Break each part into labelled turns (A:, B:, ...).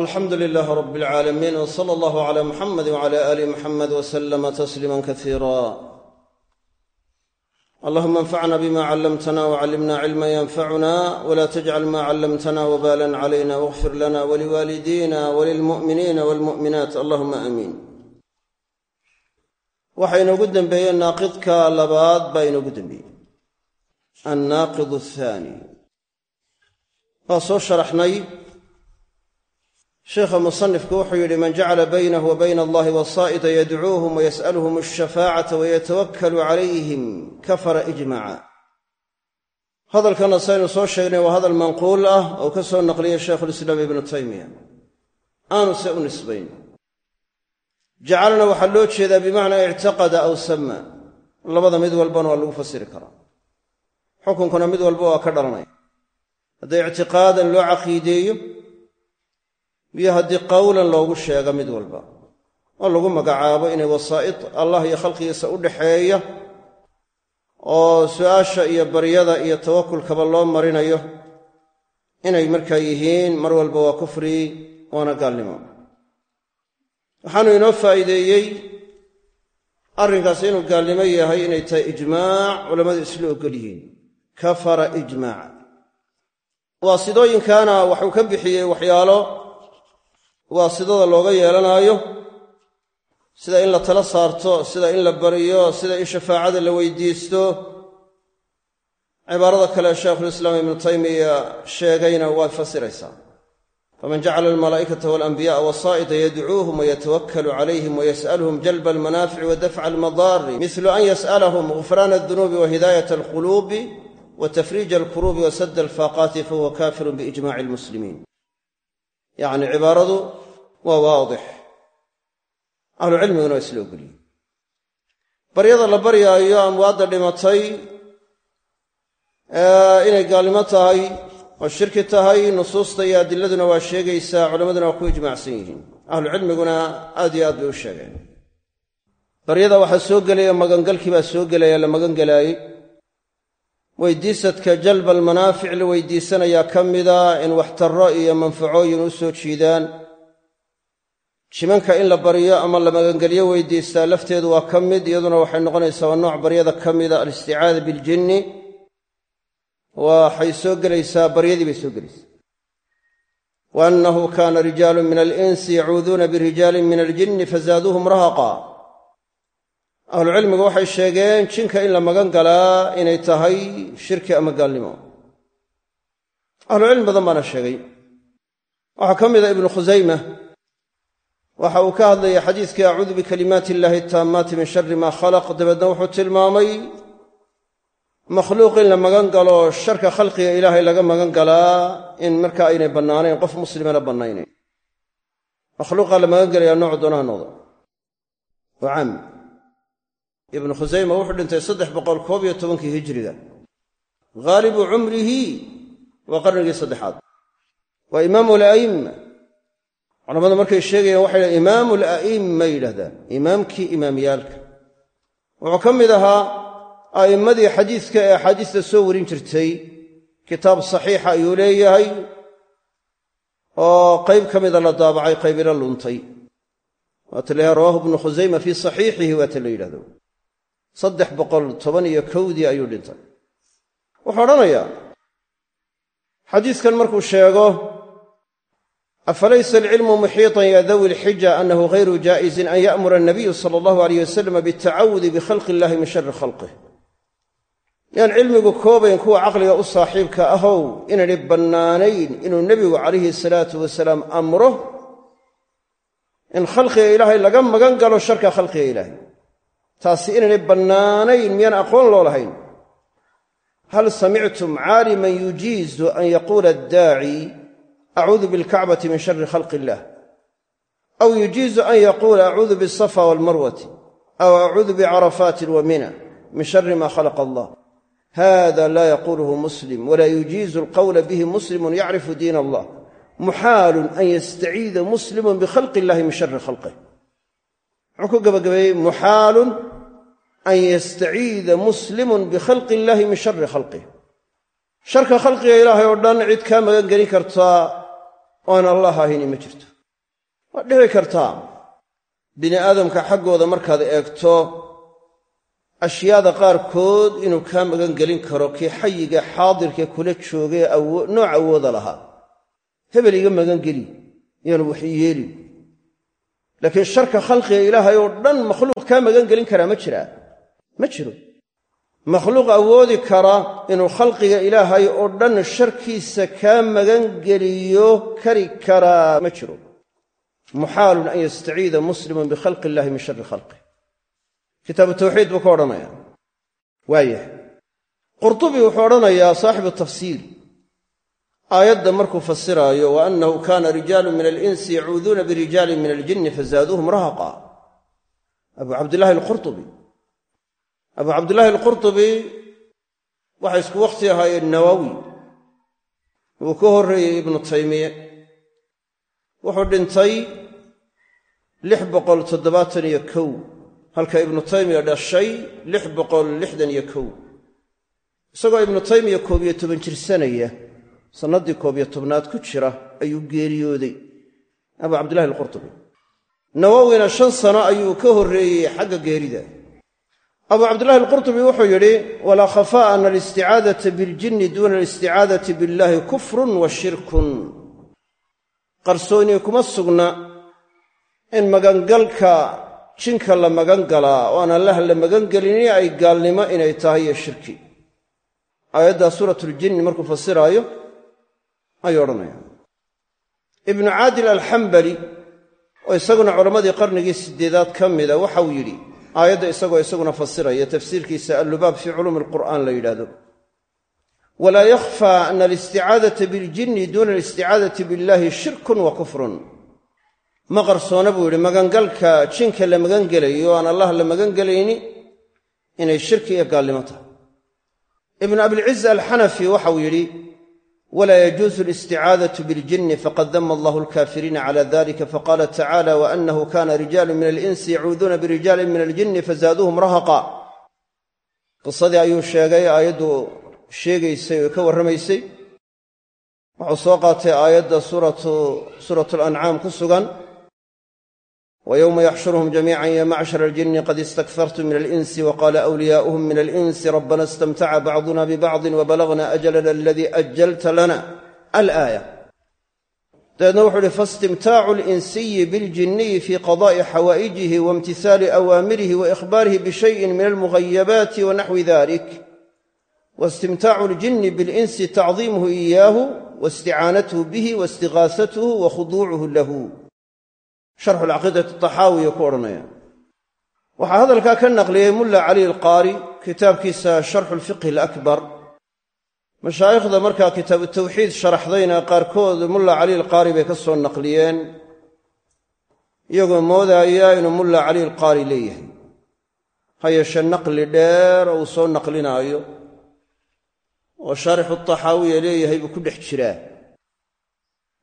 A: alxamdu lilaah rab alcaalamiin w sala allahu cala muxamedi wcala aali muxamed waslama tasliima kasiira allahuma anfacna bima callamtana wcallimna cilma yanfacuna wla tajcal ma callamtana wbalan calayna wاغfir lana waliwaalidina walilmu'miniina walmu'minaat allahuma aamiin waxa inoogu dembeeyey naaqidka labaad baa inoogu dembeeyey annaaqid athaani waa soo sharaxnay sheikha musanifku wuxuu yidhi man jacala baynahu wa bayna allahi wasaa'ida yadcuuhum wayas'aluhum alshafaacata wayatawakkalu calayhim kafara ijmaca hadalkana saynu soo sheegnay waa hadal manquul ah oo ka soo naqliyey shaykhulislaam ibnu taymiya. Aanu se u nisbayn. Jacalna waxaa loo jeedaa bimacnaa ictaqada aw sama labada mid walbana waa lagu fasiri karaa xukunkuna mid walba waa ka dhalanaya. Hadday ictiqaadan loo caqiideeyo iyo haddii qowlan loogu sheego mid walba oo lagu magacaabo inay wasaa'id allah iyo khalqigiisa u dhaxeeya oo su'aasha iyo baryada iyo tawakulkaba loo marinayo inay markaa yihiin mar walba waa kufri waana gaalnimo. Waxaanu inoo faa'iideeyey arrinkaasi inuu gaalnimo yahay inay tahay ijmaac culammadu isla ogol yihiin. Kafara ijmaaca waasidooyinkaana waxuu ka bixiyey waxyaalo waasidada looga yeelanaayo sida in la tala saarto sida in la baryo sida in shafaacada la weydiisto. Cibaarada kale shaykhulislaam ibnu taymiya sheegayna waa fasiraysaa faman jacala almalaa'ikata walanbiya'a wasaa'ida yadcuuhum wayatawakkalu calayhim wayas'aluhum jalba almanaafici wa dafca almadaari. Mislu an yas'alahum gufraana aldunuubi wa hidaayat alquluubi wa tafriija alkuruubi wa sadda alfaaqaati fahuwa kaafirun biijmaci almuslimiin. Yacni cibaaradu waa waadix. Ahlucilmiguna waa isla ogolyihin baryada la baryaayo amwaadda dhimatay inay gaalnimo tahay oo shirki tahay nusuusta iyo adiladuna waa sheegaysaa culammaduna waa ku ijmaacsan yihiin. Ahlucilmiguna aad iyo aad bay u sheegeen. Baryada waxaa soo gelaya magangalkii baa soo gelaya la magan gelaayey weydiisadka jalba almanaafic la weydiisanayaa ka mida in waxtarro iyo manfacooyin u soo jiidaan jimanka in la baryo ama la magangelyo weydiistaa lafteedu waa ka mid iyaduna waxay noqonaysaa waa nooc baryada ka mida alisticaada biljinni. Waxay soo gelaysaa baryadii bay soo gelaysaa. Wa annahu kaana rijaalun min alinsi yacuuduuna birijaalin min aljinni fazaaduuhum rahaqa. Ahlucilmigu waxay sheegeen jinka in la magan galaa inay tahay shirki ama gaalnimo. Ahlucilmi badan baana sheegay. Waxaa ka mida ibnu khusayma waxa uu ka hadlaya xadiiskii acuudu bikalimaati illaahi taammaati min shari maa khalaq. Dabeedna wuxuu tilmaamay makhluuq in la magan galo sharka khalqiga ilaahay laga magan galaa in marka aynay bannaanayn qof muslimana bannaynayn. Makhluuqaa la magan gelayaa nooc doonaha noqda waa caam ibnu khusayma wuxuu dhintay saddex boqol koob iyo tobankii hijiriga haalibu cumrihi waa qarnigii saddexaad. Waa imaamu ala'imma culamadu markay sheegayaan waxay dhahen imaamu ala'imma yidhahdaan. Imaamkii imaamyaalka wuxuu ka mid ahaa a'immadii xadiiska ee axaadiista soo warin jirtay. Kitaab saxiixa ayuu leeyahay oo qayb ka mida la daabacay qaybina luntay. Waata la rawaahu ibnu khusayma fii saxiixihi waata la yidhahdo. Saddex boqol toban iyo kowdii ayuu dhintay. Wuxuu odhanayaa xadiiskan markuu sheego afalaysa alcilmu muxiiطan ya dawi lxija anahu hayru jaa'izin an ya'mura anabiyu sala allahu alayh wasalam bitacawudi bikhalqi illahi min shari khalqih yaan cilmigu koobayn kuwa caqliga u saaxiibka ahow inaynay bannaanayn inuu nebigu calayhi salaatu wasalaam amro in khalqiga ilaahay laga magan galo sharka khalqiga ilaahay taasi inaynay bannaanayn miyaan aqoon loo lahayn hal samictum caaliman yujiizu an yaquula addaaci acuudu bilkacbati min shari khalqi illaah aw yujiizu an yaquula acuudu bisafa walmarwati. Aw acuudu bicarafaatin wa mina min shari ma khalaqa allah. Hada laa yaquluhu muslim walaa yujiizu alqawla bihi muslimun yacrifu diin allah. Muxaalun an yastaciida muslimun bikhalqi illahi min shari khalqih. Muxuu ku gabagabeeyey muxaalun an yastaciida muslimun bikhalqi illaahi min shari khalqih. Sharka khalqiga ilaahay oo dhan cid kaa magan gelin kartaa oo aan allah ahayni ma jirto. Waa dhici kartaa bini aadamka xaggooda markaad eegto ashyaada qaarkood inuu kaa magan gelin karo kii xayiga xaadirka kula joogay nooc awooda lahaa. Hebel iga magan geli yaanu wax yeelin laakiin sharka khalqiga ilaahay oo dhan makhluuq kaa magan gelin karaa ma jiraa? Ma jiro makhluuq awoodi kara inuu khalqiga ilaahay oo dhan sharkiisa kaa magan geliyo kari karaa ma jiro. Muxaalun an yastaciida muslimun bikhalqi illahi min shari khalqih kitaabu tawxiid buu ka odhanaya. Waayah qurtubi wuxuu odhanayaa saaxibu tafsiir aayadda markuu fasiraayo wa annahu kaana rijaalu min alinsi yacuuduuna birijaalin min aljinni fazaaduuhum rahaqa. Abu cabdillahi alqurtubi abu cabdillaahi alqurtubi waxay isku wakhti ahaayeen nawowi wuu ka horreeyey ibnu taymiye. Wuxuu dhintay lix boqol toddobaatan iyo kow halka ibnu taymiya dhashay lix boqol lixdan iyo kow. Isagoo ibnu taymiya koob iyo toban jirsanaya sannaddii koob iyo tobnaad ku jira ayuu geeriyooday abu cabdillahi alqurtubi. Nawowina shan sano ayuu ka horreeyey xagga geerida abu cabdillahi alqurtubi wuxuu yidhi walaa khafaa'a ana alisticaadata biljinni duuna alisticaadati billahi kufrun wa shirkun. Qarsooni kuma sugna in magangalka jinka la magan galaa oo aan allah la magan gelini ay gaalnimo inay tahay iyo shirki. Aayaddaa suuratuljinni markuu fasiraayo ayuu odhanaya ibnu caadil alxambali oo isaguna culammadii qarnigii siddeedaad ka mida waxauu yidhi aayadda isagoo isaguna fasiraya tafsiirkiisa allubaab fii culuumi alqur'aan la yidhaahdo. Walaa yakhfaa ana alisticaadata biljinni duuna alisticaadati billahi shirkun wa kufrun. Ma qarsoona buu yidhi magangalka jinka la magangelayo aan allah la magangelayni inay shirki iyo gaalnimo tahay. Ibnu abilciz alxanafi waxau yidhi walaa yajuusu alisticaadatu biljinni faqad dama allahu alkaafiriina cala dalika faqaala tacala waanahu kana rijaalu min alinsi yacuuduuna birijaalin min aljinni fazaaduuhum rahaqa qisadii ayuu sheegay aayaddu sheegaysay oo ka warramaysay wuxuu soo qaatay aayadda suuratu alancaam ku sugan wyowma yaxshuruhum jamiica ya macshar aljini qad istakfartum min alinsi waqaala wliyaauhum min alinsi rabbana istamtaca bacduna bibacdin wabalagna ajalana aladii ajalta lana alaaya dabeedna wuxuu ihi faistimtaacu linsiyi biljiniyi fii qada'i xawaa'ijihi waimtihaali awaamirihi waihbaarihi bishayin min almuhayabaati wanaxwi dalik waistimtaacu ljini bilinsi tacdiimuhu iyaahu waisticaanatuhu bihi waistigaaatuhu wakhuduucuhu lahu sharxu alcaqiidati taxaawiya ku odhanaya. Waxaa hadalkaa ka naqliyey mulla cali alqaari kitaabkiisa sharxu lfiqhi alakbar. Mashaayikhda markaa kitaabu tawxiid sharaxdayna qaarkood mulla cali alqaari bay ka soo naqliyeen iyagoo moodaaya inuu mulla cali alqaari leeyahay. Ha yeeshee naqli dheer oo uu soo naqlinaayo oo shaarixu taxaawiya leeyahay buu ku dhex jiraa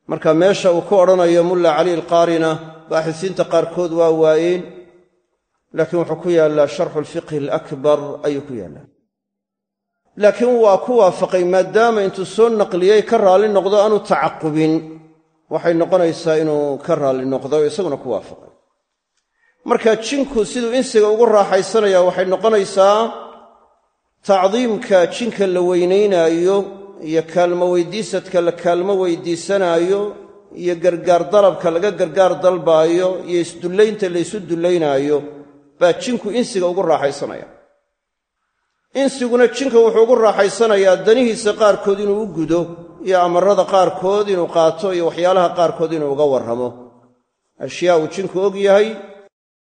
A: marka meesha uu ku odhanayo mulla cali alqaarina baaxisiinta qaarkood waa waayeen laakiin wuxuu ku yaallaa sharxu alfiqhi alakbar ayuu ku yaallaa. Laakiin waa ku waafaqay maadaama intuu soo naqliyey ka raalli noqdo aanu tacaqubin. Waxay noqonaysaa inuu ka raalli noqdo isaguna ku waafaqay. Marka jinku siduu insiga ugu raaxaysanaya waxay noqonaysaa tacdiimka jinka la weynaynaayo iyo kaalmo weydiisadka la kaalmo weydiisanaayo iyo gargaar dalabka laga gargaar dalbaayo iyo isdullaynta la ysu dullaynaayo baa jinku insiga ugu raaxaysanaya. Insiguna jinka wuxuu ugu raaxaysanayaa danihiisa qaarkood inuu u gudo iyo amarada qaarkood inuu qaato iyo waxyaalaha qaarkood inuu uga warramo. Ashyaa uu jinku og yahay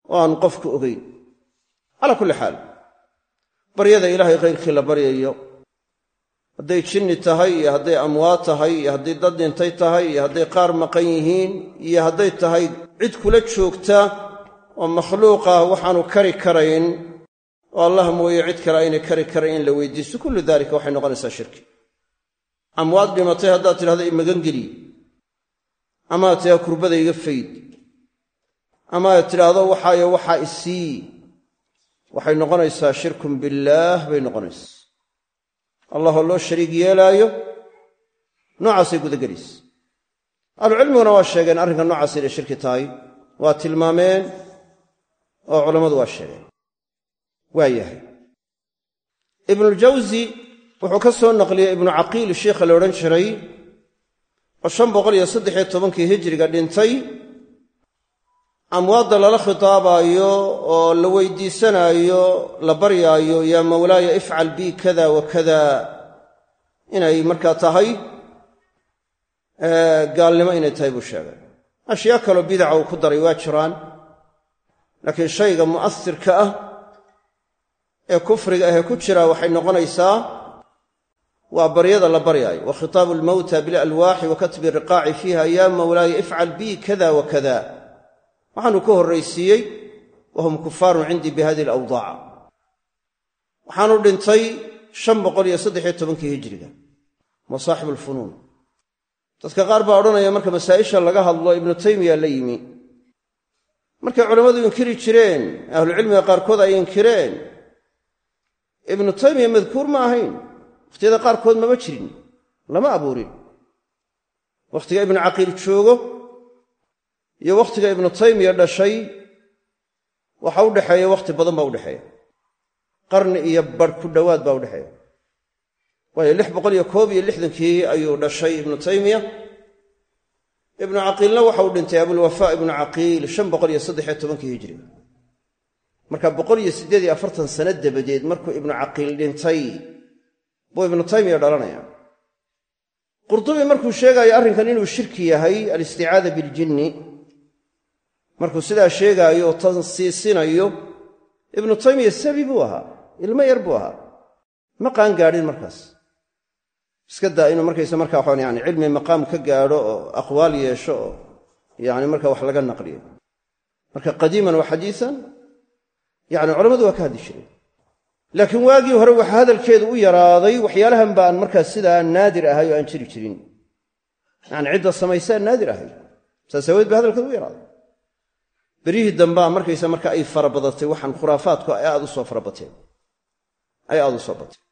A: oo aan qofku ogayn calaa kulli xaal baryada ilaahay khayrkii la baryayo hadday jinni tahay iyo hadday amwaad tahay iyo hadday dad dhintay tahay iyo hadday qaar maqan yihiin iyo hadday tahay cid kula joogta oo makhluuqah waxaanu kari karayn oo allah mooye cid kale aynay kari karayn in la weydiisto. Kullu daalika waxay noqonaysaa shirki. Amwaad dhimatay haddaad tidhahdo imagangeli amaad tidhahdo kurbada iga fayd amaad tidhaahdo waxaayo waxaa isii waxay noqonaysaa shirkun billaah bay noqonaysaa allahoo loo shariig yeelaayo noocaasay gudagelaysa ahlucilmiguna waa sheegeen arrinka noocaas inay shirki tahay. Waa tilmaameen oo culammadu waa sheegeen. Waa yahay. Ibnuljawsi wuxuu ka soo naqliyey ibnu caqiil sheikha la odhan jiray oo shan boqol iyo saddexiyo tobankii hijiriga dhintay amwaadda lala khitaabaayo oo la weydiisanaayo la baryaayo yaa mawlaaya ifcal bi kada wa kada. Inay markaa tahay gaalnimo inay tahay buu sheegay. Ashyaa kaloo bidaca uu ku daray waa jiraan. Laakiin shayga mu'asirka ah ee kufriga ahee ku jira waxay noqonaysaa waa baryada la baryaayo. Wa khitaabu almawta bilalwaaxi wa katbi riqaaci fiiha yaa mawlaaya ifcal bi kada wa kada waxaanu ka horraysiiyey wahum kufaarun cindii bi hadihi alawdaac. Waxaanu dhintay shan boqol iyo saddexiyo tobankii hijiriga waa saaxibu alfunuun dadka qaar baa odhanaya marka masaa'isha laga hadlo ibnu taymiya la yimi. Markay culammadu inkiri jireen ahlucilmiga qaarkood ay inkireen ibnu taymiya madkuur ma ahayn. Wakhtiyada qaarkood mama jirin lama abuurin. Wakhtiga ibnu caqiil joogo iyo wakhtiga ibnu taymiya dhashay waxa u dhexeeya wakhti badan baa udhexeeya qarni iyo bar ku dhowaad baa udhexeeya waayo lix boqol iyo koob iyo lixdankii ayuu dhashay ibnu taymiya. Ibnu caqiilna waxa uu dhintay abulwafaa ibnu caqiil shan boqol iyo saddexiyo tobankii hijriga marka boqol iyo siddeed iyo afartan sano dabadeed markuu ibnu caqiil dhintay buu ibnu taymiya dhalanaya qurtubi markuu sheegaayo arrinkan inuu shirki yahay alisticaada biljinni markuu sidaa sheegaayo oo tansiisinayo ibnu taymiya sabi buu ahaa ilmo yar buu ahaa. Ma qaan gaadhin markaas. Iska daa inuu markaysa markaa waxaan yani cilmi maqaam ka gaadho oo aqwaal yeesho oo yani marka wax laga naqliyo. Marka qadiiman wa xadiisan yani culammadu waa ka hadli jireen laakiin waagii hore waxa hadalkeedu u yaraaday waxyaalahan baan markaas sidaa naadir ahay oo aan jiri jirin. Yani cidda samaysaa naadir ahay. Saas aaweed ba hadalkeedu u yaraaday beryihii dambaa markaysa marka ay fara badatay waxaan khuraafaadku ay aad u soo farabateen. Ay aad u soo bateen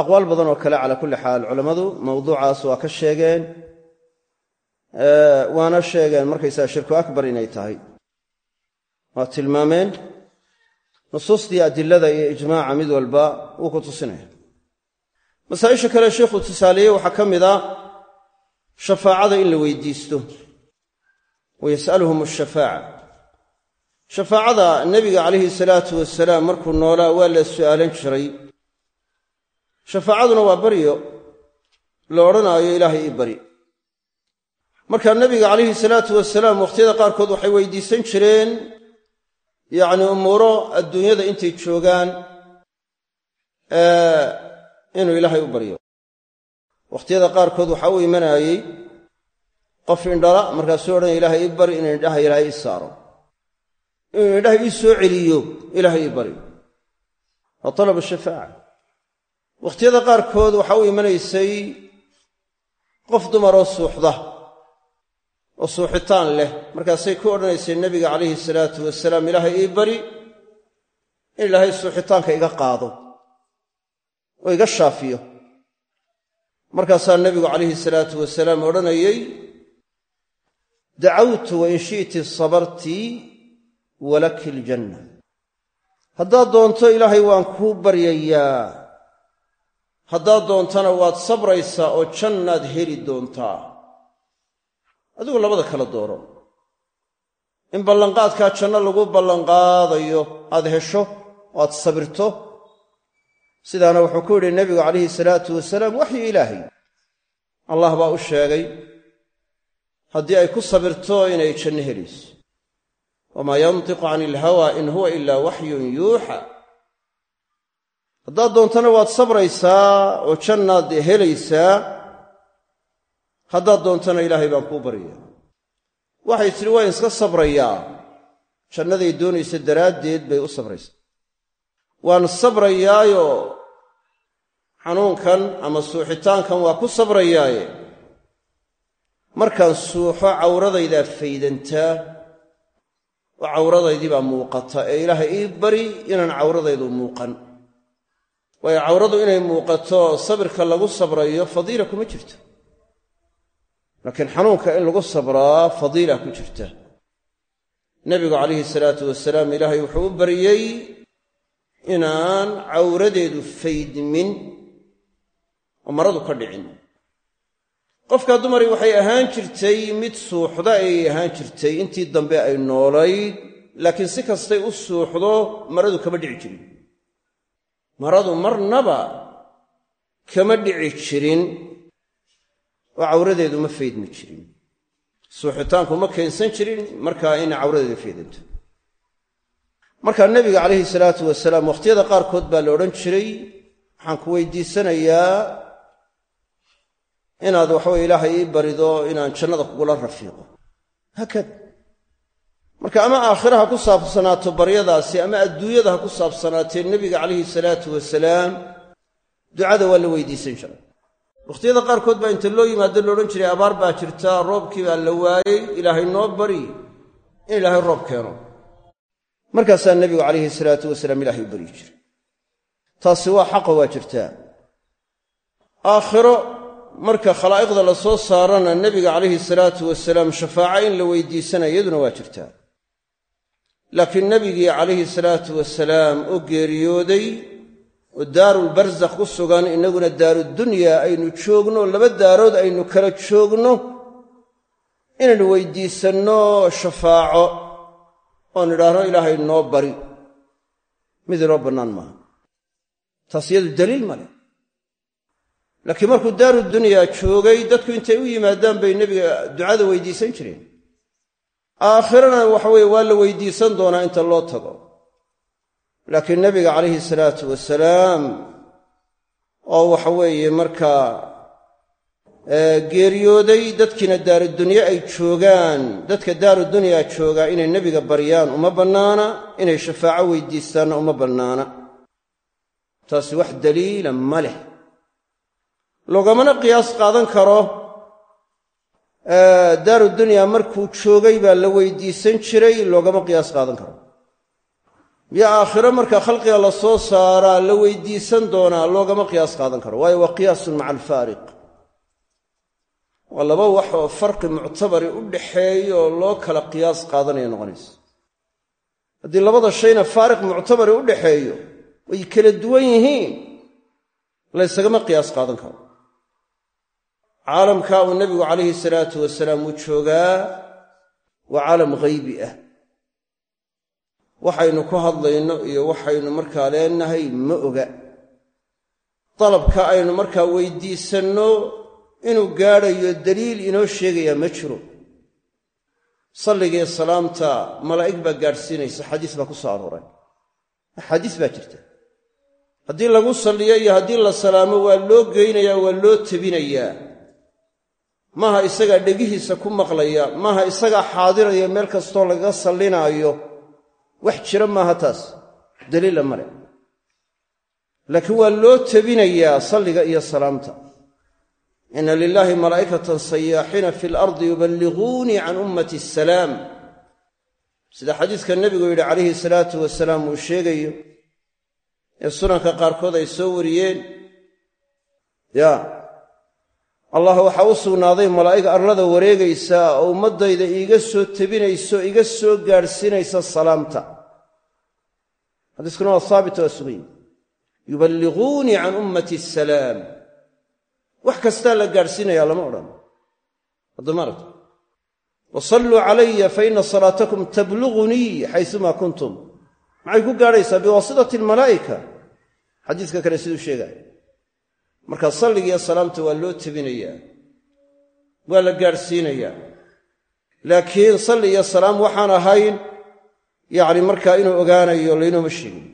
A: aqwaal badan oo kale calaa kulli xaal culammadu mawduucaas waa ka sheegeen waana sheegeen markaysaa shirku akbar inay tahay. Waa tilmaameen nusuustii adilada iyo ijmaaca mid walba wuu ku tusinaya. Masaa'isha kale sheikhuu tusaaleeyey waxaa ka mid a shafaacada in la weydiisto. Wa yas'aluhum ashafaaca shafaacada nebiga calayhi salaatu wasalaam markuu noolaa waa la su'aalan jiray. Shafaacaduna waa baryo la odhanaayo ilaahay ii bari. Markaa nebiga calayhi salaatu wasalaam wakhtiyada qaarkood waxay weydiisan jireen yacni umuuro adduunyada intay joogaan inuu ilaahay u baryo wakhtiyada qaarkood waxaa u imanaayey qof indhala markaasuu odhanaya ilaahay ii bari inuu indhaha ilaahay ii saaro inuu indhaha ii soo celiyo ilaahay ii bari. Waa talab shafaaca wakhtiyada qaarkood waxaa u imanaysay qof dumaroo suuxda oo suuxitaan leh. Markaasay ku odhanaysay nebiga calayhi salaatu wasalaam ilaahay ii bari in ilaahay suuxitaanka iga qaado oo iga shaafiyo. Markaasaa nebigu calayhi salaatu wasalaam odhanayey dacawtu wa in shi'ti sabartii walaki iljanna. Haddaad doonto ilaahay waan kuu baryayaa. Haddaad doontana waad sabraysaa oo jannaad heli doontaa. Adigu labada kala dooro. In ballanqaadkaa janno lagu ballanqaadayo aad hesho oo aad sabirto sidaana wuxuu ku yidhi nebigu calayhi salaatu wasalaam waxyu ilaahay. Allah baa u sheegay haddii ay ku sabirto inay janno helayso wamaa yantiqu cani ilhawaa in huwa ilaa waxyun yuuxa haddaad doontana waad sabraysaa oo jannaad helaysaa haddaad doontana ilaahay baan kuu baryaa waxay tidhi waan iska sabrayaa. Jannaday doonaysa daraaddeed bay u sabraysaa. Waan sabrayaayo xanuunkan ama suuxitaankan waa ku sabrayaaye. Markaan suuxo cawradaydaa faydantaa oo cawradaydii baa muuqata ee ilaahay ii bari inaan cawradaydu muuqan. Waayo cawradu inay muuqato sabirka lagu sabrayo fadiila kuma jirto. Laakiin xanuunka in lagu sabraa fadiila ku jirta. Nebigu calayhi salaatu wasalaam ilaahay wuxuu u baryey inaan cawradeedu faydmin oo maradu ka dhicin qofkaa dumari waxay ahaan jirtay mid suuxda ayay ahaan jirtay. Intii dambe ay noolayd laakiin si kastay u suuxdo maradu kama dhici jirin. Maradu marnaba kama dhici jirin. Oo cawradeedu ma faydmi jirin. Suuxitaanku ma keensan jirin markaa inay cawradeeda feedanto markaa nebiga calayhi salaatu wasalaam wakhtiyada qaarkood baa la odhan jiray waxaan ku weydiisanayaa inaad waxaweye ilaahay ii barido inaan jannada kugula rafiiqo. Haakada marka ama aakhira ha ku saabsanaato baryadaasi ama adduunyada ha ku saabsanaatee nebiga calayhi salaatu wasalaam ducada waa la weydiisan jiray. Wakhtiyada qaarkood baa inta loo yimaado loodhan jiray abaar baa jirta roobkii baa la waayey ilaahay noo bari in ilaahay roob keeno. Markaasaa nebigu calayhi salaatu wasalaam ilaahay u baryi jiray. Taasi waa xaqa waa jirtaa aakhiro marka khalaa'iqda la soo saarana nebiga calayhi salaatu wasalaam shafaaco in la weydiisanaya iyaduna waa jirtaa laakiin nebigii calayhi salaatu wasalaam oo geeriyooday oo daarulbarzakh ku sugan innaguna daarudunyaa aynu joogno laba daarood aynu kala joogno inaynu weydiisanno shafaaco oon idhaahno ilaahay noo bari. Mid inoo bannaan maaha. Taas iyadu daliil ma leh laakiin markuu daarudunyaa joogay dadku intay u yimaadaan bay nebiga ducada weydiisan jireen. Aakhirana waxaweye waa la weydiisan doonaa inta loo tago. Laakiin nebiga calayhi salaatu wasalaam oo waxa weeye markaa geeriyooday dadkiina daarudunye ay joogaan dadka daarudunyaa joogaa inay nebiga baryaan uma bannaana inay shafaaco weydiistaanna uma bannaana. Taasi wax daliila ma leh loogamana qiyaas qaadan karo daarudunyaa markuu joogay baa la weydiisan jiray loogama qiyaas qaadan karo. Iyo aakhiro marka khalqiga la soo saaraa la weydiisan doonaa loogama qiyaas qaadan karo. Waayo waa qiyaasun maca alfaariq. Waa laba wax oo farqi muctabari u dhaxeeya oo loo kala qiyaas qaadanaya noqonaysa. Haddii labada shayna faariq muctabari u dhaxeeyo way kala duwan yihiin laysagama qiyaas qaadan karo caalamkaa uu nebigu calayhi salaatu wasalaam uu joogaa waa caalam ghaybi ah. Waxaynu ku hadlayno iyo waxaynu markaa leenahay ma oga. Dalabka aynu markaa weydiisanno inuu gaadhayo daliil inoo sheegayaa ma jiro. Salligii salaamta malaa'ig baa gaadhsiinaysa xadiis baa ku soo arooray. Axaadiis baa jirta. Haddii lagu salliyo iyo haddii la salaamo waa loo geynayaa waa loo tebinayaa maaha isagaa dhegihiisa ku maqlaya maaha isagaa xaadiraya meel kastoo lagaga sallinaayo wax jira maaha taas. Daliila male laakiin waa loo tebinayaa salliga iyo salaamta. Ina lilaahi malaa'ikatan sayaaxiina fi lardi yuballiquunii can ummati asalaam sida xadiiska nebigu yidhi calayhi salaatu wasalaam uu sheegayo ee sunanka qaarkood ay soo wariyeen. Ya allah waxaa u sugnaaday malaa'ig arlada wareegaysa oo ummaddayda iiga soo tebinayso iga soo gaadhsiinaysa salaamta. Xadiiskuna waa haabit waa sugan. Yuballiquunii can ummati asalaam wax kastaa la gaadhsiinayaa lama odhan. Haddamaarata wa salluu calaya fa ina salaatakum tablugunii xaysumaa kuntum. Maxay ku gaadhaysaa biwaasitati almalaa'ika xadiiska kale siduu sheegaya marka salligiiyo salaamta waa loo tebinayaa. Waa la gaadhsiinayaa laakiin salli iyo salaam waxaan ahayn yacni markaa inuu ogaanayo laynooma sheegin.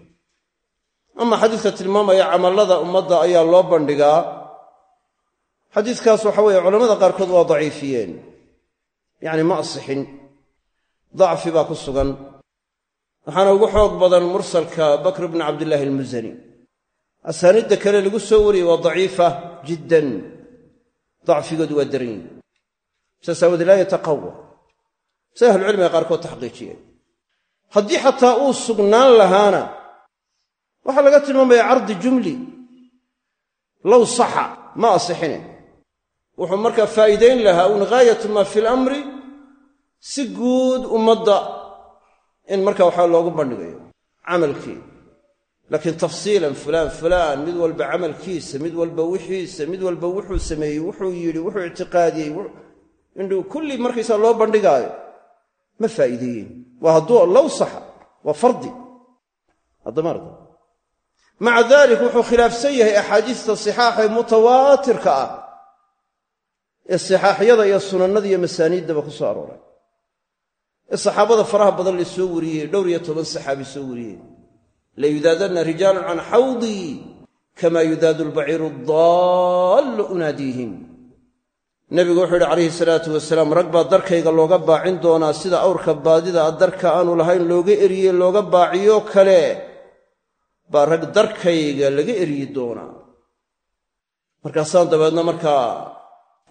A: Ama xadiiska tilmaamaya camallada ummadda ayaa loo bandhigaa. Xadiiskaas waxa weeye culamada qaarkood waa daciifiyeen. Yacni ma asixin dacfi baa ku sugan. Waxaana ugu xoog badan mursalka bakr bni cabdillaahi almusani asaaniidda kale lagu soo wariyey waa daciifa jiddan. Dacfigoodu waa daran yihi saas aawoodee laa yataqawa say ahlucilmiga qaarkood taxqiijiyeen. Haddii xataa uu sugnaan lahaana waxaa laga tilmaamaya cardi jumli. Low saxa ma asixine. Wuxuu markaa faa'iidayn lahaa un ghaayatu maa fi lamri si guud ummadda in marka waxaa loogu bandhigayo camalkii laakiin tafsiilan fulaan fulaan mid walba camalkiisa mid walba wixiisa mid walba wuxuu sameeyey wuxuu yidhi wuxuu ictiqaadiyey indhuu kulli markaysaa loo bandhigaayo. Ma faa'iideeyeen waa hadduu low saxa waa fardi. Haddamaarda maca dalik wuxuu khilaafsan yahay axaadiista sixaaxee mutawaatirka ah ee sixaaxyada iyo sunannada iyo masaaniiddaba ku soo arooray. Ee saxaabada faraha badan la soo dhowr iyo toban saxaabi soo wariyeen layudaadanna rijaalun can xawdii kama yudaadu lbaciiru daallu unaadiihim nebigu wuxuu yidhi calayhi salaatu wasalaam rag baa darkayga looga baacin doonaa sida awrka baadida darka aanu lahayn looga eriye looga baaciyo kale baa rag darkayga laga eryi doonaa markaasaan dabeedna markaa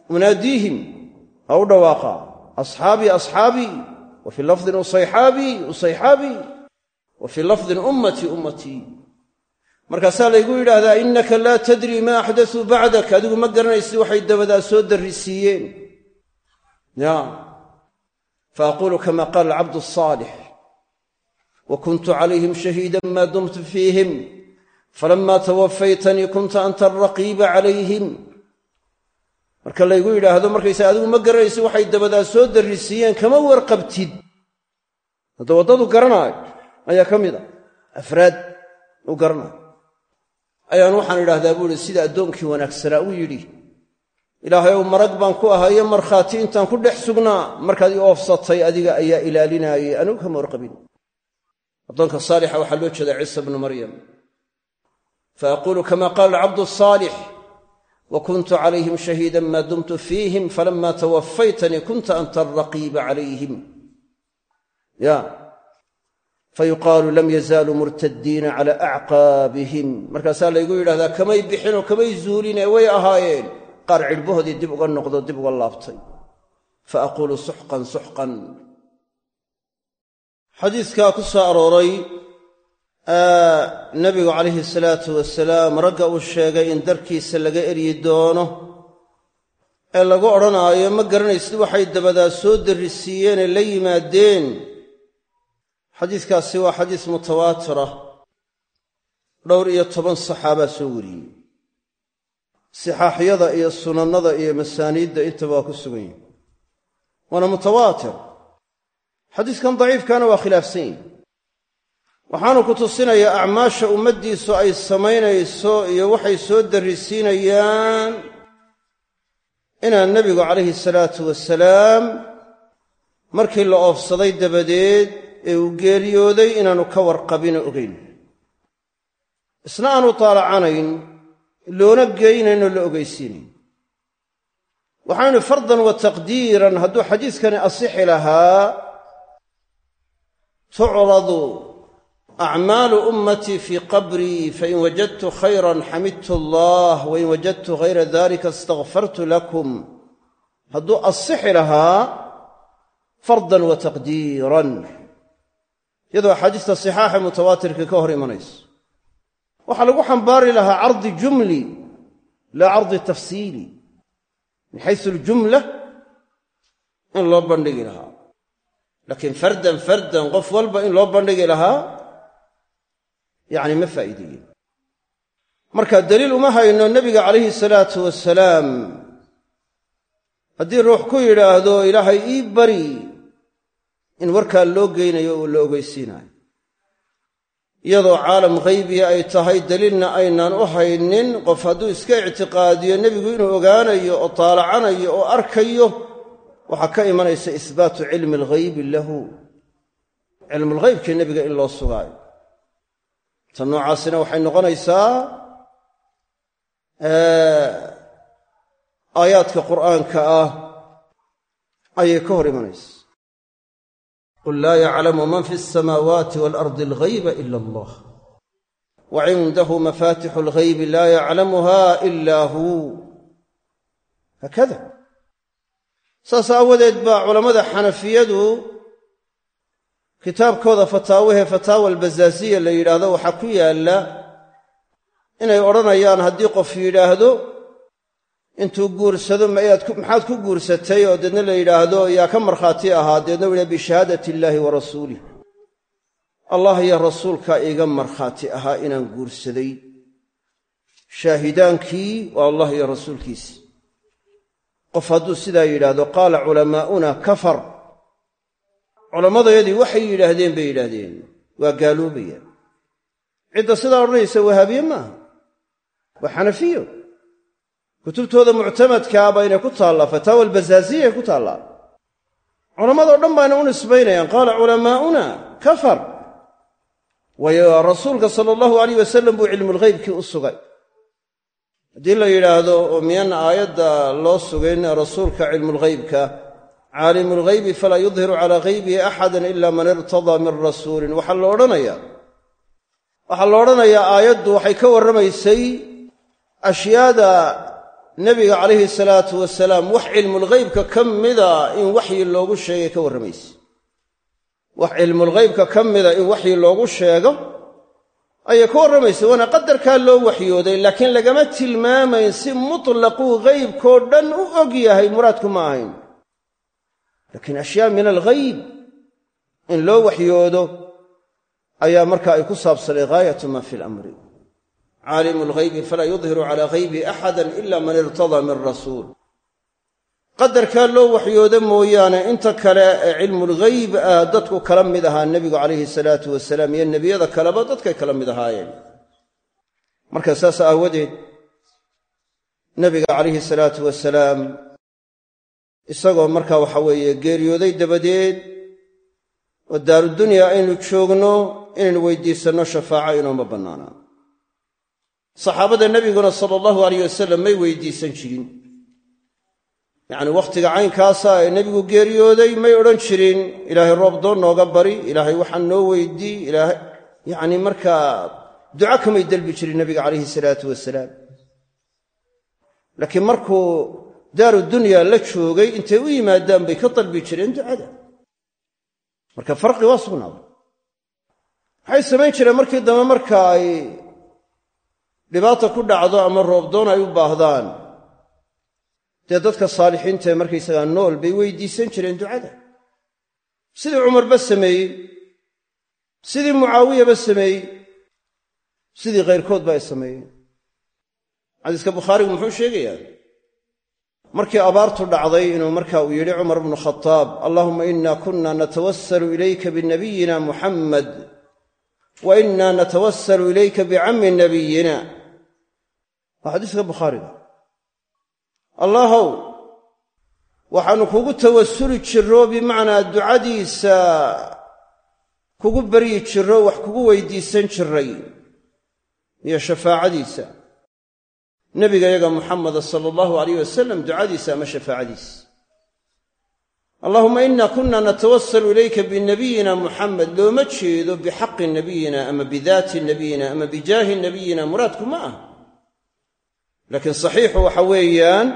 A: unaadiihim ha u dhawaaqa asxaabii asxaabii wa fii lafdin usayxaabii usayxaabii wa fii lafdin ummatii ummatii markaasaa laygu yidhaahdaa innaka laa tadrii maa axdasuu bacdak adigu ma garanaysid waxay dabadaa soo darrisiiyeen. Ya fa aquulu kama qaala alcabdu asaalix wa kuntu calayhim shahiidan maa dumtu fiihim falama tawafaytanii kunta anta alraqiiba calayhim. Marka laygu yidhaahdo markaysa adigu ma garanaysid waxay dabadaa soo darrisiiyeen kama warqabtid. Hadda waddadu garanaayo ayaa ka mid a afraad u garanaayo ayaan waxaan idhaahdaa buu sida addoonkii wanaagsanaa uu yidhi ilaahay ow marag baan ku ahayo markhaati intaan ku dhex sugnaa. Markaad ii oofsatay adiga ayaa ilaalinaayay anigu kama warqabin. Addoonka saalixa waxaa loo jeedaa ciisa bnu maryam. Fa kama qaala alcabdu asaalix wa kuntu calayhim shahiidan maa dumtu fiihim falama tawafaytanii kunta anta alraqiiba calayhim fayuqaalu lam yazaaluu murtaddiina cala acqaabihim markaasaa laygu yidhahdaa kamay bixinoo kamay zuuline way ahaayeen qaar cidhbahoodii dib uga noqdo dib uga laabtay fa aquulu suxqan suxqan xadiidkaa ku soo arooray nabigu calayhi salaatu wasalaam ragga uu sheegay in darkiisa laga eryi doono ee lagu odhanaayo ma garanaysid waxay dabadaa soo darrisiiyeenee la yimaadeen xadiiskaasi waa xadiis mutawaatira dhowr iyo toban saxaabaa soo wariyey. Sixaaxyada iyo sunannada iyo masaaniidda intaba waa ku sugan yihiin waana mutawaatir. Xadiiskan daciifkaana waa khilaafsan yihi waxaanu ku tusinayaa acmaasha ummaddiisu ay samaynayso iyo waxay soo darrisiinayaan inaan nebigu calayhi salaatu wasalaam markii la oofsaday dabadeed ee uu geeriyooday inaannu ka warqabinoo ogayn isna aanu taalacanayn loona geynayn oo la ogaysiinayn waxaanu fardan wa taqdiiran hadduu xadiiskani asixi lahaa tucradu acmaalu ummatii fii qabrii fain wajadtu khayran xamidtu allah wain wajadtu hayra dalika istakfartu lakum. Hadduu asixi lahaa fardan wa taqdiiran iyadoo axaadiista sixaaxa mutawaatirka ka hor imanayso waxaa lagu xambaari lahaa cardi jumli laa cardi tafsiili min xaysu aljumla in loo bandhigi lahaa. Laakiin fardan fardan qof walba in loo bandhigi lahaa yacni ma faa'iideeyen marka daliil uma hayno nebiga calayhi salaatu wasalaam haddii ruux ku yidhaahdo ilaahay ii bari in warkaa loo geynayo oo la ogeysiinayo iyadoo caalam ghaybiya ay tahay daliilna aynaan u haynin qof hadduu iska ictiqaadiyo nebigu inuu ogaanayo oo taalacanayo oo arkayo waxaa ka imanaysa ihbaatu cilmi alghaybi lahu. Cilmulghaybkii nebiga in loo sugaayo. Tan noocaasina waxay noqonaysaa aayaadka qur'aanka ah ayay ka hor imanaysa qul laa yaclamu man fi alsamaawaati waalardi alghayba ila allah wa cindahu mafaatixu alghaybi laa yaclamuha ila huu haakada saas aawadeed baa culammada xanafiyadu kitaabkooda fataawahee fataawa albazaasiya la yidhaahdo waxaa ku yaalla inay odhanayaan haddii qof yidhaahdo intuu guursado maxaad ku guursatay oo deedna la yidhaahdo yaa ka markhaati ahaa deedna u yidhaha bishahaadati illaahi wa rasuulih allah iyo rasuulkaa iiga markhaati ahaa inaan guursaday. Shaahidaankii waa allah iyo rasuulkiisi qof hadduu sidaa yidhaahdo qaala culamaa'una kafar. Culammadayadii waxay yidhaahdeen bay yidhaahdeen. Waa gaaloobaya cidda sidaa odhanaysa wahaabiye maaha? Waa xanafiyo kutubtooda muctamadkaa baynay ku taallaa fataawa albasaasiyay ku taallaa. Culammadao dhan baana u nisbaynayaan. Qaala culamaa'una kafar. Waayo rasuulka sala allahu alayh wasalam buu cilmulghaybkii u sugay. Haddii la yidhaahdo oo miyaan aayadda loo sugayn rasuulka cilmulghaybka caalimu lghaybi falaa yudhiru calaa ghaybihi axadan ila man irtadaa min rasuulin. Waxaa la odhanayaa waxaa la odhanayaa aayaddu waxay ka warramaysay ashyaada nebiga calayhi salaatu wasalaam wax cilmulghaybka ka mida in waxyi loogu sheegay ka warramaysa wax cilmulghaybka ka mida in waxyi loogu sheego ayay ka warramaysa waana qadarkaa loo waxyooday laakiin lagama tilmaamayn si mutlaquu ghaybkoo dhan u og yahay muraadku ma ahayn. Laakiin ashyaa min alghayb in loo waxyoodo ayaa marka ay ku saabsanay ghaayatu ma fi lamri caalimu lghaybi falaa yudhiru calaa ghaybihi axada ila man irtadaa min rasuul. Qadarkaa loo waxyoodo mooyaane inta kale ee cilmulghayb ah dadku kala mid ahaa nebigu calayhi salaatu wasalaam iyo nebiyada kaleba dadkay kala mid ahaayeen. Marka saas aawadeed nebiga calayhi salaatu wasalaam isagoo marka waxa weeye geeriyooday dabadeed oo daarudunya aynu joogno inaynu weydiisanno shafaaco inooma bannaanaa saxaabada nebiguna sala allahu alayh wasalam may weydiisan jirin. Yacni wakhtiga caynkaasa ee nebigu geeriyooday may odhan jirin ilaahay roob doon nooga bari ilaahay waxaan noo weydii ilaahay yacni markaa duco kamay dalbi jirin nebiga calayhi salaatu wasalaam. Laakiin markuu daaru dunya la joogay intay u yimaadaan bay ka dalbi jireen ducada. Marka farqi waa sugnaaday. Maxay samayn jireen markii dambe marka ay dhibaata ku dhacdo ama roobdoon ay u baahdaan. Dee dadka saalixiintae markaysagaa nool bay weydiisan jireen ducada. Sidii cumarba sameeyey sidii mucaawiyaba sameeyey sidii khayrkoodba ay sameeyeen. Xadiiska bukhaarigu muxuu sheegayaa? Markii abaartu dhacday inuu marka uu yidhi cumar bnu khataab allahuma ina kunna natawassalu ilayka binabiyina muxammad wa inna natawassalu ilayka bicammi nabiyina waa xadiiska bukhaariga allahow waxaannu kugu tawasuli jirro bimacnaa ducadiisa kugu baryi jirro wax kugu weydiisan jiray iyo shafaacadiisa. Nebigayaga muxameda sala allahu alayh wasalam ducadiisa ama shafaacadiisa allahuma inna kunna natawassalu ilayka binabiyina muxamed looma jeedo bixaqi nabiyina ama bidaati nabiyina ama bijaahi nabiyina muraadku ma ah laakiin saxiixu waxa weeyaan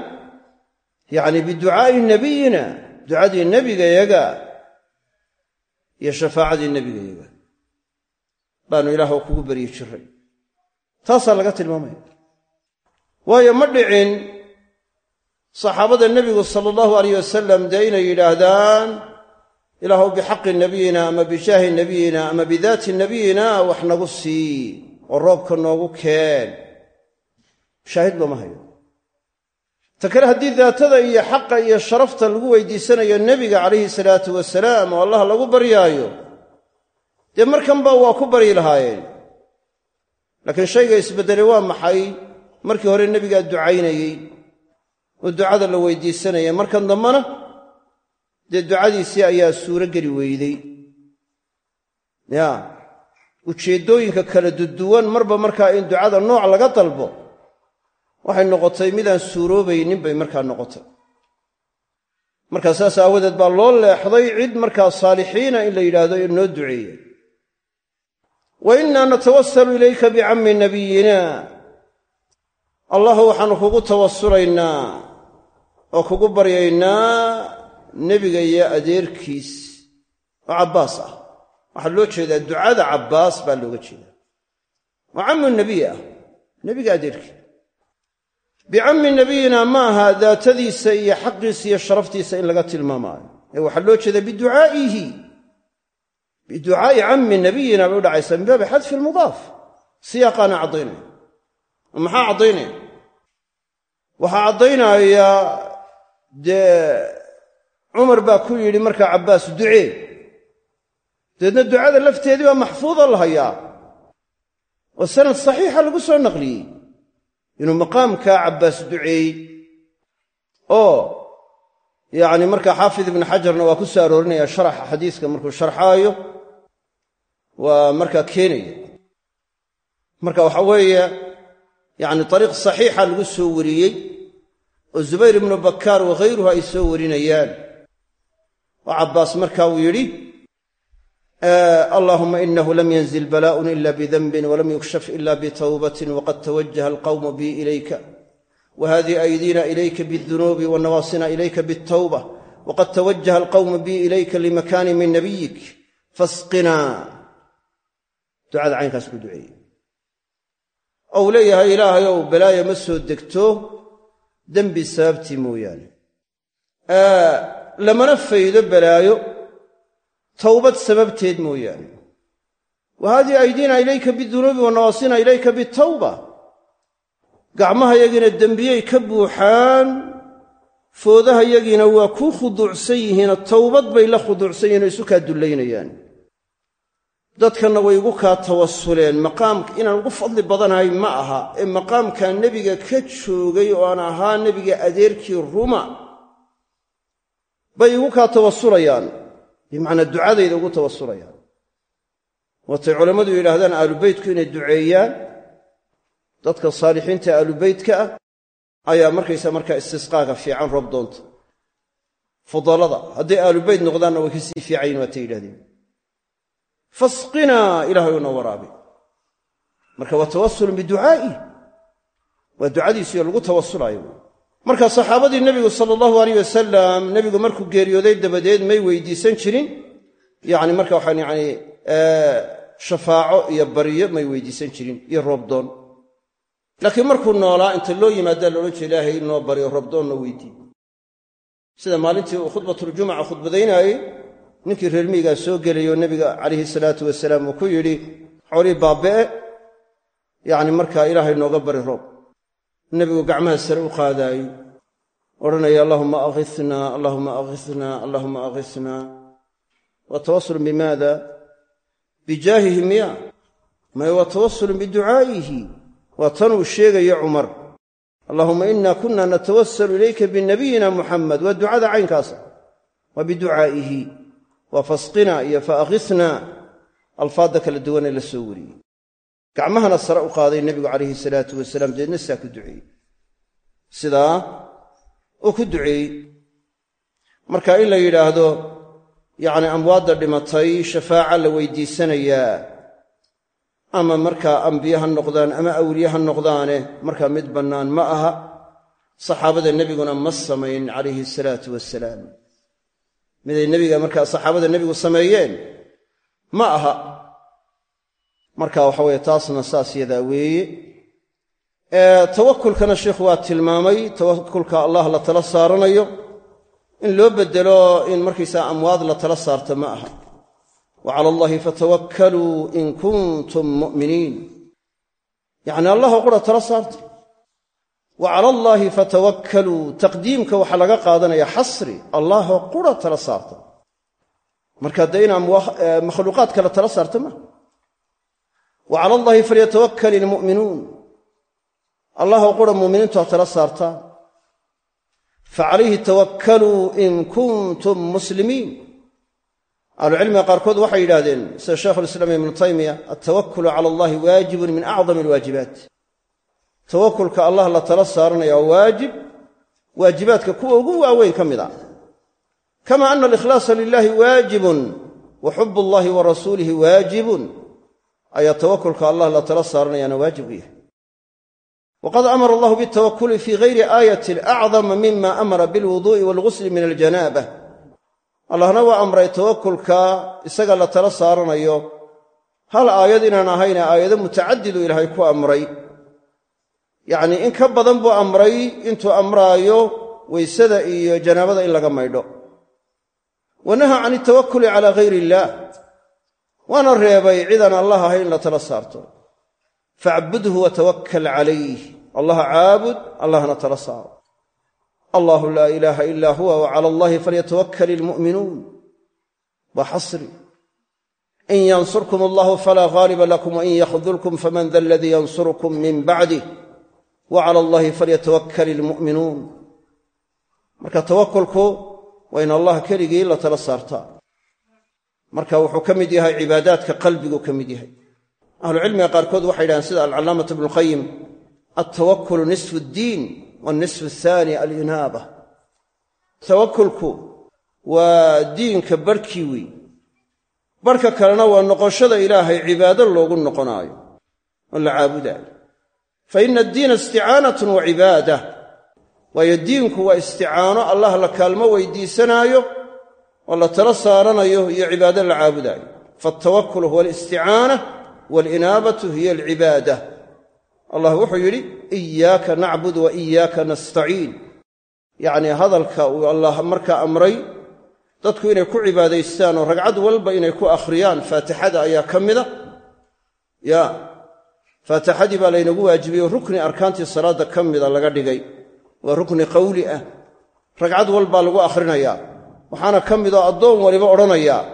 A: yacni biducaa'i nabiyina ducadii nebigayaga iyo shafaacadii nebigayaga baanu ilaahw kugu baryi jiray taasaa laga tilmaamaya. Waayo ma dhicin saxaabada nebigu sala allahu alayh wasalam dee inay yidhaahdaan ilaahw bixaqi nabiyina ama bijaahi nabiyina ama bidaati nabiyina wax nagu sii oo roobka noogu keen shaahid looma hayo. Ta kale haddii daatada iyo xaqa iyo sharafta lagu weydiisanayo nebiga calayhi salaatu wasalaam oo allah lagu baryaayo dee markanba waa ku baryi lahaayeen. Laakiin shayga isbeddelay waa maxay? Markii hore nebigaa ducaynayey oo ducada la weydiisanaya markan dambena dee ducadiisii ayaa suuro geli weyday. Ya ujeeddooyinka kala duduwan marba markaa in ducada nooc laga dalbo waxay noqotay midaan suuroobaynin bay markaa noqotay. Markaa saas aawadeed baa loo leexday cid markaa saalixiina in la yidhaahdo ee noo duceeya wa innaa natawasalu ilayka bicammi nabiyina allah waxaannu kugu tawasulaynaa oo kugu baryaynaa nebiga iyo adeerkiis oo cabbaas ah. Waxaa loo jeedaa ducada cabbaas baa looga jeedaa. Oo cammu nebiy ah nebiga adeerkii bicammi nabiyina ma aha daatadiisa iyo xaqiisa iyo sharaftiisa in laga tilmaamaayo. Ee waxaa loo jeeda biducaa'ihi. Biducaa'i cammi nabiyina bay u dhacaysaa min baabi xadfi lmudaaf siyaaqaana caddaynaya. Maxaa caddaynaya? Waxaa caddaynaya dee cumar baa ku yidhi markaa cabbaas ducee. Dabeedna ducada lafteedii baa maxfuuda la hayaa oo sanad saxiixa lagu soo naqliyey inuu maqaamkaa cabbaas duceeyey. Oo yacni markaa xaafid ibnu xajarna waa ku soo aroorinaya sharaxa xadiiska markuu sharxaayo waa markaa keenaya. Marka waxa weeye yacni ariiq saxiixa lagu soo wariyey oo zubayr ibnu bakkaar wakhayruhu ay soo warinayaan. Oo cabbaas marka uu yidhi allahuma inahu lam yanzil bala'un ila bidanbin walam yukshaf ila bitawbatin waqad tawajaha alqawmu bi ilayka. Wahadii aydina ilayka bidunuubi wanawaasina ilayka bitawba waqad tawajaha alqawmu bi ilayka limakani min nabiyik fasqina. Ducada caynkaas ku duceeyey. Ou leeyahay ilaahayow balaaya ma soo degto dembi sababtii mooyaane. Lamana faydo balaayo towbad sababteed mooyaane. Wa haadii aydiina ilayka bidunuubi wanawaasina ilayka bitawba. Gacmahayagiina dembiyey ka buuxaan foodahayagiina waa kuu khuduucsan yihiinoo towbad bay la khuduucsan yihiin oo isu kaa dullaynayaan. Dadkanna way igu kaa tawasuleen. Maqaamka inaan ugu fadli badanahay ma aha. Ee maqaamkaa nebiga ka joogay oo aan ahaa nebiga adeerkii ruma bay igu kaa tawasulayaan bimacnaa ducadayda ugu tawasulayaan waatay culammadu yidhaahdaan aalubeytku inay duceeyaan dadka saalixiinta aalubeytka ah ayaa markaysa markaa istisqaaga fiican roob doonta. Fudalada hadday aalubeyt noqdaanna way ka sii fiicayin waatay yidhahdeen fasqinaa ilahay una waraabi marka waa tawasulun biducaa'i. Waa ducadiisiyo lagu tawasulaayo marka saxaabadii nebigu sala allahu alayh wasalam nebigu markuu geeriyooday dabadeed may weydiisan jirin. Yacni marka waxaan yacni shafaaco iyo baryo may weydiisan jirin iyo roobdoon laakiin markuu noolaa inta loo yimaadaa loodhan jira ilaahay inoo baryo roobdoonna weydii sida maalintii uu khudbatuljumuca khudbadaynaayey ninkii reer miyigaa soo gelayoo nebiga calayhi salaatu wasalaam uu ku yidhi xoolii baabbe'e yacni markaa ilaahay nooga bari roob nebigu gacmaha sare u qaadaayey odhanaya allahuma akhithnaa allahuma akhithnaa allahuma akhithnaa waa tawasulun bimaada bijaahihi miya? Maya waa tawasulun biducaa'ihi waa tanuu sheegaya cumar. Allahuma inna kunna natawasalu ilayka binabiyina muxamed waa ducada caynkaasa waa biducaa'ihi waa fasqina iyo fa akhisna alfaadda kala duwanee la soo wariyey gacmahana sare u qaaday nebigu calayhi salaatu wasalaam deedna sidaa ku duceeyey. Sidaa uu ku duceeyey. Marka in la yidhaahdo yacni amwaadda dhimatay shafaaca la weydiisanayaa ama markaa ambiye ha noqdaan ama awliye ha noqdaane markaa mid bannaan ma aha saxaabada nebiguna ma samayn calayhi salaatu wasalaam. Miday nebiga markaa saxaabada nebigu sameeyeen? Ma aha marka waxa weye taasna saas yadaa weeye. Tawakulkana sheikhu waa tilmaamay tawakulka allah la tala saaranayo. In loo bedelo in markaysaa amwaad la tala saarta ma aha. Wa cala allahi fatawakkaluu in kuntum mu'miniin. Yacni allahoo qura tala saarta. Wa cala allaahi fatawakkaluu taqdiimka waxaa laga qaadanaya xasri allaahoo qura tala saarta. Marka dee inaa makhluuqaadka la tala saarta maa wa cala allaahi falyatawakkal ilmu'minuun allahoo qura muuminiintu ha tala saartaan fa calayhi tawakkaluu in kuntum muslimiin ahlucilmiga qaarkood waxay yidhahdeen sida shaykhulislaam ibnu taymiya altawakulu cala allahi waajibun min acdami alwaajibaat. Tawakulka allah la tala saaranaya waa waajib waajibaadka kuwa ugu waaweyn ka mid a kama ana alikhlaasa lilahi waajibun wa xub allahi wa rasuulihi waajibun ayaa tawakulka allah la tala saaranayaana waajib u yahay. Waqad amara allahu bitawakuli fii gayri aayatin acdama mima amara bilwuduu'i waalghusli min aljanaaba. Allahna waa amray tawakulka isaga la tala saaranayo. Hal aayad inaan ahayne aayado mutacadidu ilaahay ku amray? Yacnii in ka badan buu amray intuu amraayo weysada iyo janaabada in laga maydho. Wa nahaa can itawakuli calaa hayri illaah waana reebay cidaan allah ahay in la tala saarto. Facbudhu watawakkal calayh allaha caabud allahna tala saaro. Allahu laa ilaaha ilaa huwa wa cala allahi falyatawakkal ilmu'minuun waa xasri. In yansurkum allahu falaa ghaaliba lakum wain yakhdulkum faman da aladii yansurkum min bacdih wa cala allahi falyatawakkal ilmu'minuun marka tawakulku waa in allah keligii la tala saartaa marka wuxuu ka mid yahay cibaadaadka qalbigu ka mid yahay. Ahlucilmiga qaarkood waxay yidhahdeen sida alcallaamatu ibnualqayim altawakulu nisfu ddiin wاlnisfu ahaani alinaaba tawakulku waa diinka barhkii weey barhka kalena waa noqoshada ilaahay cibaado loogu noqonaayo oo la caabudaayo fa ina addiina isticaanatun wa cibaada. Waayo diinku waa isticaano allah la kaalmo weydiisanaayo oo la tala saaranayo iyo cibaado la caabudaayo. Faaltawakulu huwa alisticaana waalinaabatu hiya alcibaada allah wuxuu yidhi iyaaka nacbud wa iyaaka nastaciin. Yacnii hadalka uu allah markaa amray dadku inay ku cibaadaystaan oo ragcad walba inay ku akhriyaan faatixada ayaa ka mida. Ya faatixadii baa laynagu waajibiyey rukni arkaantii salaadda ka mida laga dhigay. Waa rukni qawli ah. Ragcad walbaa lagu akhrinayaa waxaana ka midoo addoon waliba odhanayaa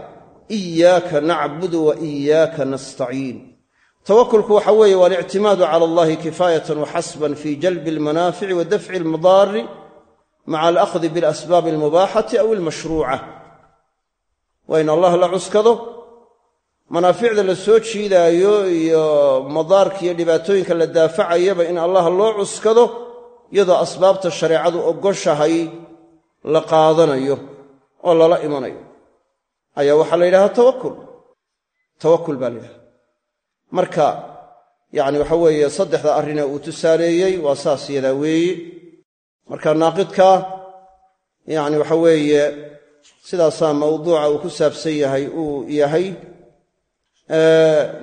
A: iyaaka nacbudu wa iyaaka nastaciin. Tawakulku waxa weeye waa alictimaadu cala allahi kifaayatan wa xasban fii jalbi almanaafici wa dafci almadaari maca alahdi bilasbaabi almubaaxati aw almashruuca. Waa in allah la cuskado manaaficda la soo jiidaayo iyo madaarka iyo dhibaatooyinka la daafacayaba in allah loo cuskado iyadoo asbaabta shareecadu ogoshahay la qaadanayo oo lala imanayo. Ayaa waxaa la yidhahdaa tawakul tawakul baa la yidhahda marka yacni waxa weeye saddexda arrinee uu tusaaleeyey waa saas yadaa weeye marka naaqidka yacni waxa weeye sidaasaa mawduuca uu ku saabsan yahay uu yahay.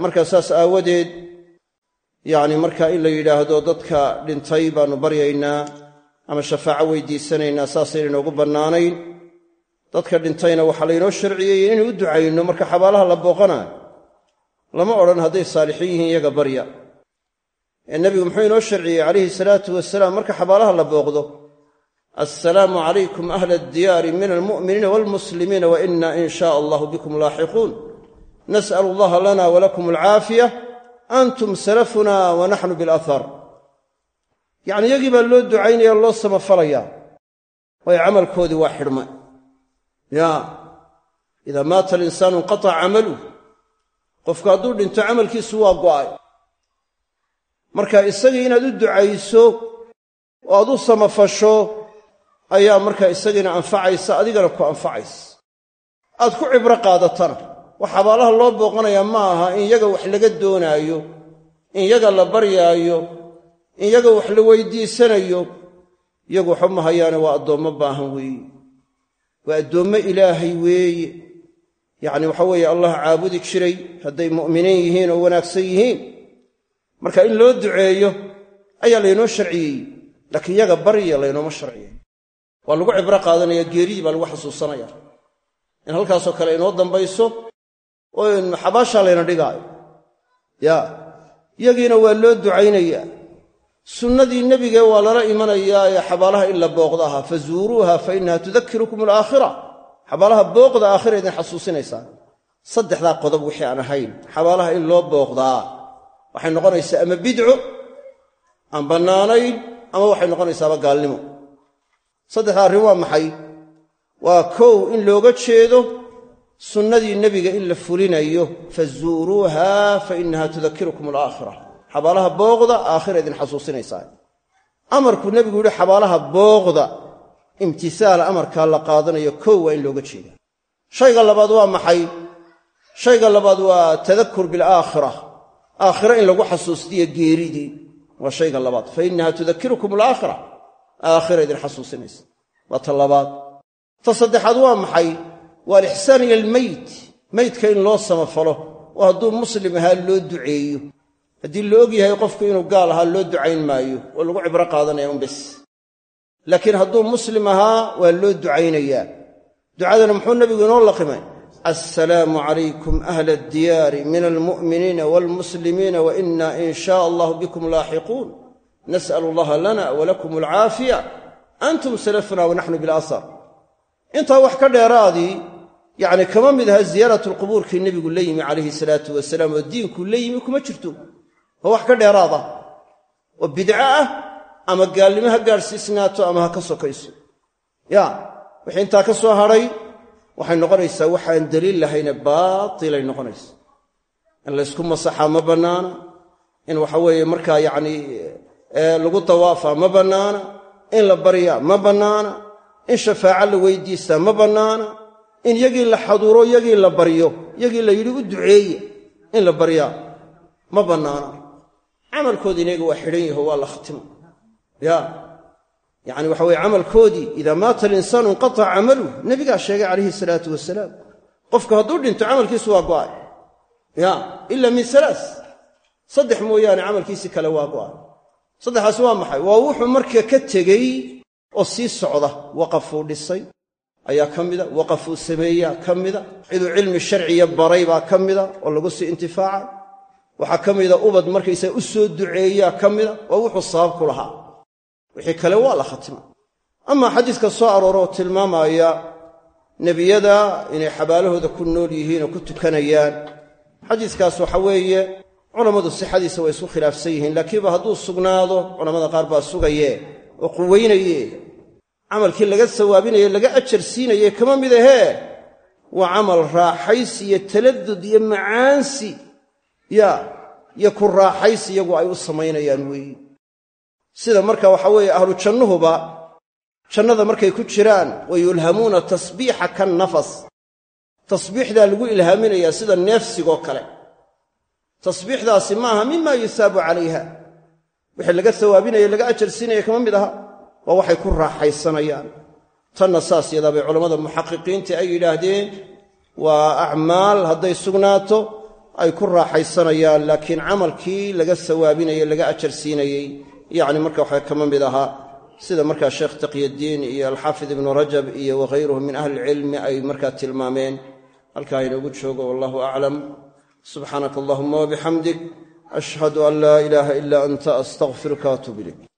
A: Marka saas aawadeed yacni marka in la yidhaahdo dadka dhintay baannu baryaynaa ama shafaaco weydiisanaynaa saasayna inoogu bannaanayn dadka dhintayna waxaa laynoo sharciyeeyey inaynu u ducayno marka xabaalaha la booqanaayo lama odhan hadday saalixiin yihiin iyaga barya. Ee nebigu muxuu inoo sharciyey calayhi salaatu wasalaam marka xabaalaha la booqdo assalaamu calaykum ahla addiyaari min almu'miniina waalmuslimiina wa inna in shaa allahu bikum laaxiquun. Nas'alu allaha lana walakum alcaafiya antum salafuna wa naxnu bilathar yacni iyagii baa loo ducaynaya loo samafalayaa. Waayo camalkoodii waa xidhmay ya idaa maata alinsaanu inqataca camaluh qofku hadduu dhinto camalkiisu waa go'ay. Marka isagii inaad u ducayso oo aad u samafasho ayaa markaa isagiina anfacaysa adigana ku anfacaysa. Aad ku cibro qaadatana. Wax xabaalaha loo booqanayaa ma aha in yaga wax laga doonaayo in yaga la baryaayo in yaga wax la weydiisanayo. Iyagu waxba ma hayaane waa addoommo baahan weeye waa addoommo ilaahay weeye. Yacni waxa weeye allah caabudi jiray hadday mu'miniin yihiin oo wanaagsan yihiin. Marka in loo duceeyo ayaa laynoo sharciyey. Laakiin yaga barya laynooma sharciyey. Waa lagu cibro qaadanaya geeridii baa lagu xasuusanaya. In halkaasoo kale inoo dambayso oo xabaashaa layna dhigaayo. Ya yagiina waa loo ducaynayaa sunnadii nebige waa lala imanayaa ee xabaalaha in la booqda ahaa fazuuruuha fa innaha tudakirukum alaakhira. Xabaalaha booqda aakhira idin xasuusinaysaa saddexdaa qodob wixii aan ahayn xabaalaha in loo booqdaa waxay noqonaysaa ama bidco aan bannaanayn ama waxay noqonaysaaba gaalnimo. Saddexdaa arrin waa maxay? Waa kow in looga jeedo sunnadii nebiga in la fulinayo fazuuruuha fa innaha tudakirukum alaakhira xabaalaha booqda aakhira idin xasuusinaysaa amarkuu nebigu yidhi xabaalaha booqda imtisaala amarkaa la qaadanayo kow waa in looga jeeda shayga labaad waa maxay? Shayga labaad waa tadakur bilaakhira aakhira in lagu xasuustiyo geeridii waa shayga labaad. Fa innaha tudakirukum alaakhira aakhira. Idin xasuusinaysa waa ta labaad. Ta saddexaad waa maxay? Waa alixsaan ila almeyd meydka in loo samafalo. Oo hadduu muslim ahaa loo duceeyo haddii la og yahay qofku inuu gaal ahaa loo ducayn maayo oo lagu cibro qaadanaya un bes. Laakiin hadduu muslim ahaa waa loo ducaynayaa. Ducadana muxuu nebigu inoo laqimay? Assalaamu calaykum ahla addiyaari min almu'miniina waalmuslimiina wa inna in shaa allahu bikum laaxiquun. Nas'al allaha lana walakum alcaafiya. Antum salafuna wa naxnu bilasar intaa wax ka dheeraadii yacni kama mid aha ziyaaratulqubuurkii nebigu la yimi calayhi salaatu wasalaam oo diinkuu la yimi kuma jirto waa wax ka dheeraad ah oo bidco ah ama gaalnimo ha gaadhsiisnaato ama ha ka sokayso? Ya wixii intaa ka soo hadhay waxay noqonaysaa waxaan daliil lahayne baatilay noqonaysa in laysku masaxaa ma bannaana. In waxa weeye markaa yacni lagu dawaafaa ma bannaana. In la baryaa ma bannaana. In shafaaco la weydiistaa ma bannaana. In yagii la xaduuro yagii la baryo yagii la yidhi u duceeye in la baryaa ma bannaana camalkoodii inaga waa xidhan yaho waa la khatimo. Ya yacni waxa weye camalkoodii idaa maata alinsaanu inqataca camaluh nebigaa sheegay calayhi salaatu wasalaam qofku hadduu dhinto camalkiisu waa go'ay. Ya ila min salaas. Saddex mooyaane camalkiisii kale waa go'ay. Saddexaas waa maxay? Waa wuxuu marka ka tegey oo sii socda waqafuu dhisay ayaa ka mida waqafuu sameeyaa ka mida ciduu cilmi sharciya baray baa ka mida oo lagu sii intifaacay waxaa ka mida ubad markaysaa u soo duceeyaa ka mida waa wuxuu sabab ku lahaa. Wixii kale waa la khatima. Amaa xadiiska soo aroora oo tilmaamaya nebiyada inay xabaalahooda ku nool yihiin oo ku tukanayaan. Xadiiskaas waxa weeye culammadu sixadiisa way isku khilaafsan yihiin laakiinba hadduu sugnaado culammada qaar baa sugaye oo quweynaye camalkii laga sawaabinaye laga ajar siinaye kama mid ahee. Waa camal raaxaysi iyo taladud iyo macaansi ya iyo ku raaxaysi iyagu ay u samaynayaan weeye sida marka waxa weeye ahlu jannuhuba jannada markay ku jiraan wa yulhamuuna tasbiixa kannafas tasbiixdaa lagu ilhaaminayaa sida neefsigoo kale. Tasbiixdaasi maaha mima yusaabu calayha. Wixii laga sawaabinaya laga ajar siinaya kama mid aha waa waxay ku raaxaysanayaan. Tanna saas yadaa bay culammada muxaqiqiinta ay yidhaahdeen waa acmaal hadday sugnaato ay ku raaxaysanayaan laakiin camalkii laga sawaabinayey laga ajar siinayey yacni marka waxa kama mid ahaa sida markaa sheekh taqyaddiin iyo alxaafid ibnu rajab iyo waghayruhu min ahli ilcilmi ay markaa tilmaameen. Halkaa inoogu joogo wallahu aclam subxaanaka allahuma wabixamdik ashhadu an laa ilaaha ila anta astaqfiruka atub ilayk